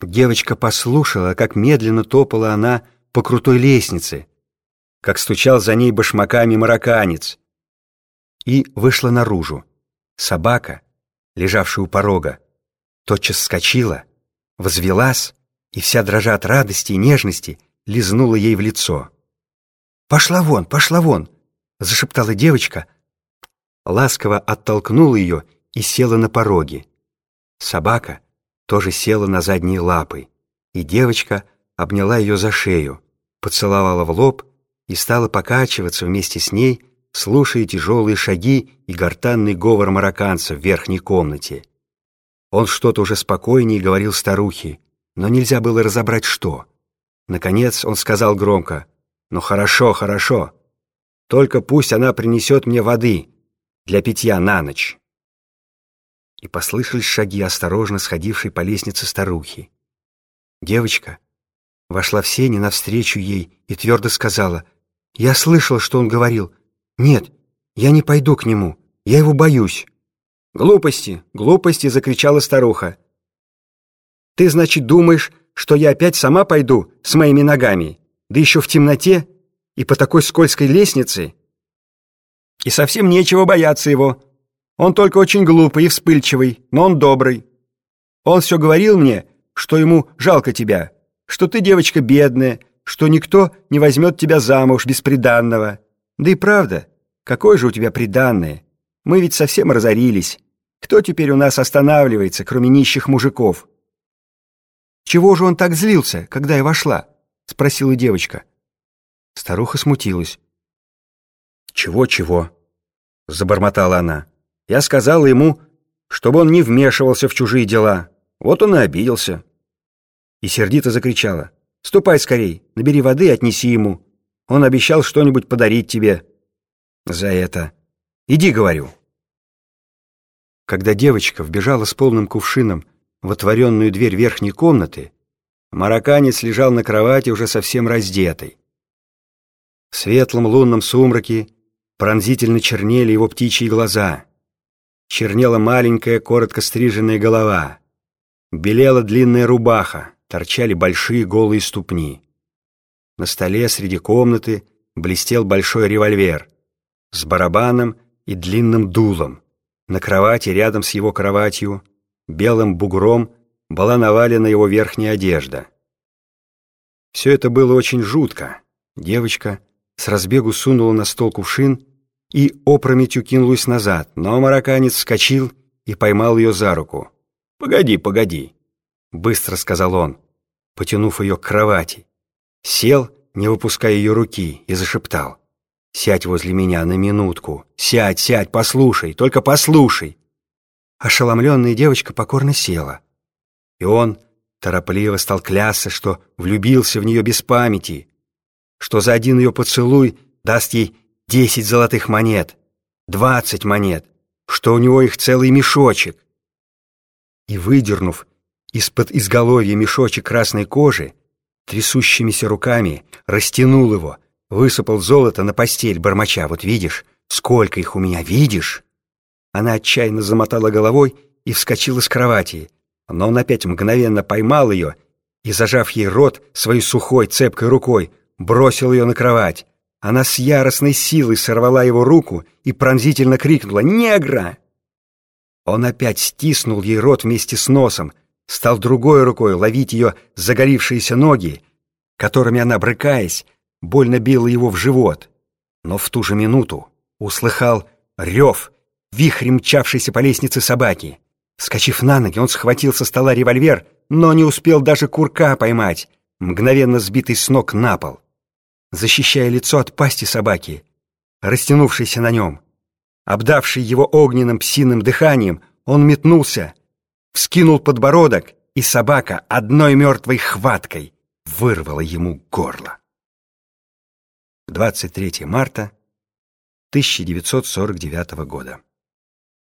Девочка послушала, как медленно топала она по крутой лестнице, как стучал за ней башмаками марокканец, и вышла наружу. Собака, лежавшая у порога, тотчас вскочила, возвелась и вся дрожа от радости и нежности лизнула ей в лицо. «Пошла вон, пошла вон!» — зашептала девочка, ласково оттолкнула ее и села на пороге. Собака тоже села на задние лапы, и девочка обняла ее за шею, поцеловала в лоб и стала покачиваться вместе с ней, слушая тяжелые шаги и гортанный говор марокканца в верхней комнате. Он что-то уже спокойнее говорил старухе, но нельзя было разобрать, что. Наконец он сказал громко, «Ну хорошо, хорошо, только пусть она принесет мне воды для питья на ночь» и послышались шаги, осторожно сходившей по лестнице старухи. Девочка вошла в сени навстречу ей и твердо сказала, «Я слышал, что он говорил. Нет, я не пойду к нему, я его боюсь». «Глупости, глупости!» — закричала старуха. «Ты, значит, думаешь, что я опять сама пойду с моими ногами, да еще в темноте и по такой скользкой лестнице? И совсем нечего бояться его. Он только очень глупый и вспыльчивый, но он добрый. Он все говорил мне, что ему жалко тебя, что ты девочка бедная, что никто не возьмет тебя замуж без приданного. Да и правда, какое же у тебя приданное? Мы ведь совсем разорились. Кто теперь у нас останавливается, кроме нищих мужиков? Чего же он так злился, когда я вошла? Спросила девочка. Старуха смутилась. «Чего-чего?» — забормотала она. Я сказала ему, чтобы он не вмешивался в чужие дела. Вот он и обиделся. И сердито закричала. «Ступай скорей, набери воды и отнеси ему. Он обещал что-нибудь подарить тебе. За это. Иди, говорю». Когда девочка вбежала с полным кувшином в отворенную дверь верхней комнаты, марокканец лежал на кровати уже совсем раздетый. В светлом лунном сумраке пронзительно чернели его птичьи глаза — чернела маленькая, коротко стриженная голова. Белела длинная рубаха, торчали большие голые ступни. На столе среди комнаты блестел большой револьвер с барабаном и длинным дулом. На кровати рядом с его кроватью белым бугром была навалена его верхняя одежда. Все это было очень жутко. Девочка с разбегу сунула на стол кувшин и опрометью кинулась назад, но марокканец вскочил и поймал ее за руку. «Погоди, погоди», — быстро сказал он, потянув ее к кровати. Сел, не выпуская ее руки, и зашептал. «Сядь возле меня на минутку. Сядь, сядь, послушай, только послушай». Ошеломленная девочка покорно села. И он торопливо стал клясться, что влюбился в нее без памяти, что за один ее поцелуй даст ей десять золотых монет, двадцать монет, что у него их целый мешочек. И выдернув из-под изголовья мешочек красной кожи, трясущимися руками растянул его, высыпал золото на постель, бормоча. «Вот видишь, сколько их у меня, видишь?» Она отчаянно замотала головой и вскочила с кровати, но он опять мгновенно поймал ее и, зажав ей рот своей сухой, цепкой рукой, бросил ее на кровать. Она с яростной силой сорвала его руку и пронзительно крикнула «Негра!». Он опять стиснул ей рот вместе с носом, стал другой рукой ловить ее загорившиеся ноги, которыми она, брыкаясь, больно била его в живот. Но в ту же минуту услыхал рев, вихрем мчавшейся по лестнице собаки. Вскочив на ноги, он схватил со стола револьвер, но не успел даже курка поймать, мгновенно сбитый с ног на пол защищая лицо от пасти собаки, растянувшейся на нем. Обдавший его огненным псиным дыханием, он метнулся, вскинул подбородок, и собака одной мертвой хваткой вырвала ему горло. 23 марта 1949 года.